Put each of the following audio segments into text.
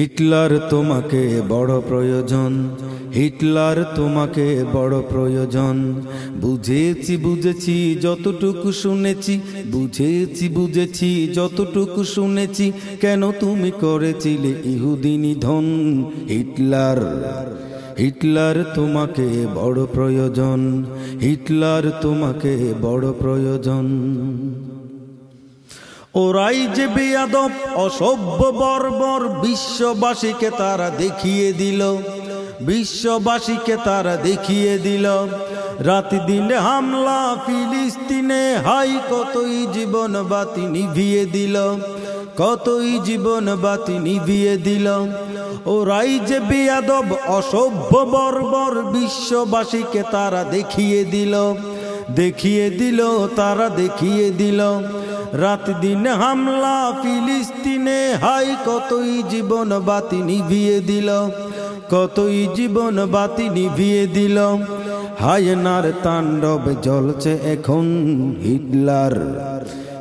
Hitler তোমাকে বড় প্রয়োজন, হিটলার তোমাকে বড় প্রয়োজন। বুঝেছি বুঝেছি, যতটুকু শুনেছি, বুঝেছি বুঝেছি, যতটুকু শুনেছি, কেন তুমি করেছিলে ইহুদি নিধন হিটলার হিটলার তোমাকে বড় প্রয়োজন, হিটলার তোমাকে বড় প্রয়োজন। ওরাই যে বেয়াদব, অসভ্য বর্বর বিশ্ববাসীকে তারা দেখিয়ে দিল। বিশ্ববাসীকে তারা দেখিয়ে দিল। রাত দিনে হামলা, ফিলিস্তিনে হাই, কতই জীবন বাতি নিভিয়ে দিল। কতই জীবন বাতি নিভিয়ে দিল। ওরাই যে বেয়াদব, অসভ্য বর্বর বিশ্ববাসীকে তারা দেখিয়ে দিল। দেখিয়ে দিল, তারা দেখিয়ে দিল। রাত দিন হামলা, ফিলিস্তিনে হাই, কতই জীবন বাতি নিভিয়ে দিল, কতই জীবন বাতি নিভিয়ে দিল। হায়নার তাণ্ডব জ্বলছে এখন হিটলার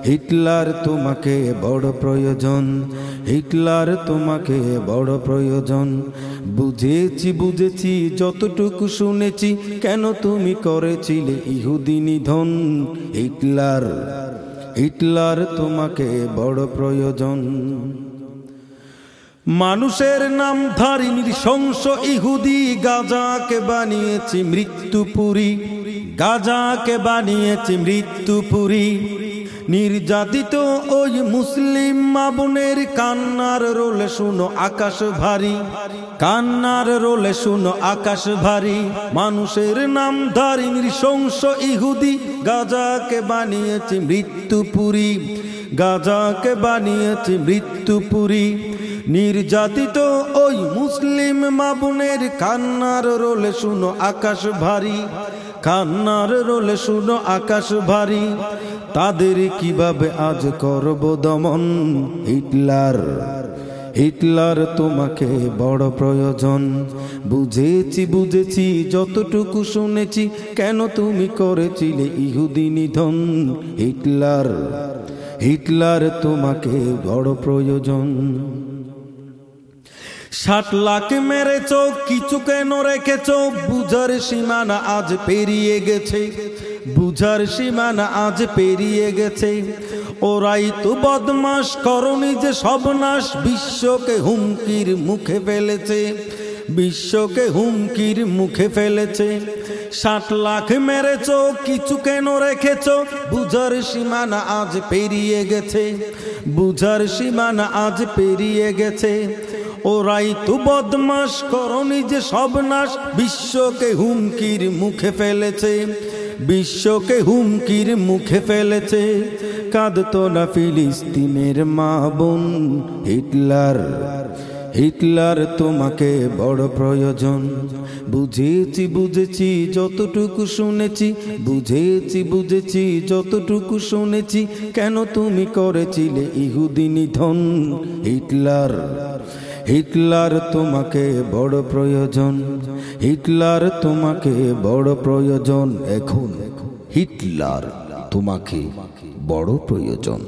হিটলার তোমাকে বড় প্রয়োজন, হিটলার তোমাকে বড় প্রয়োজন। বুঝেছি বুঝেছি, যতটুকু শুনেছি, কেন তুমি করেছিলে ইহুদি নিধন হিটলার? হিটলার তোমাকে বড় প্রয়োজন। মানুষের নাম ধারি নৃশংস ইহুদি, গাজাকে বানিয়েছি মৃত্যুপুরী গাজাকে বানিয়েছি মৃত্যুপুরী নির্যাতিত ওই মুসলিম মাবনের কান্নার রোলে শুনো আকাশ ভারী। কান্নার রোলে শুনো আকাশ ভারী। মানুষের নাম ধারী নৃশংস ইহুদি। গাজাকে বানিয়েছে মৃত্যুপুরী গাজাকে বানিয়েছে মৃত্যুপুরী নির্যাতিত ওই মুসলিম মাবুনের কান্নার রোলে শুনো আকাশ ভারী। কান্নার রোলে শুনো আকাশ ভারী। তাদের কীভাবে আজ করব দমন? হিটলার হিটলার তোমাকে বড় প্রয়োজন। বুঝেছি বুঝেছি, যতটুকু শুনেছি, কেন তুমি করেছিলে ইহুদি নিধন? হিটলার হিটলার তোমাকে বড় প্রয়োজন। ষাট লাখ মেরেছ, কিছু কেন রেখেছ? বুঝার সীমানা আজ পেরিয়ে গেছে। বুঝার সীমানা আজ পেরিয়ে গেছে। ওরাই তো বদমাস করনি যে সবনাশ বিশ্বকে হুমকির মুখে ফেলেছে। বিশ্বকে হুমকির মুখে ফেলেছে। ষাট লাখ মেরেছ, কিছু কেন রেখেছ? বুঝার সীমানা আজ পেরিয়ে গেছে। বুঝার সীমানা আজ পেরিয়ে গেছে। ওরাই তো বদমাস করনি যে সব নাশ। বিশ্বকে হুমকির মুখে ফেলেছে, বিশ্বকে হুমকির মুখে ফেলেছে। কাঁদতো না ফিলিস্তিনের মা বোন হিটলার হিটলার তোমাকে বড় প্রয়োজন। বুঝেছি বুঝেছি, যতটুকু শুনেছি, বুঝেছি বুঝেছি, যতটুকু শুনেছি, কেন তুমি করেছিলে ইহুদি নিধন হিটলার? হিটলার তোমাকে বড় প্রয়োজন হিটলার তোমাকে বড় প্রয়োজন এখন হিটলার তোমাকে বড় প্রয়োজন।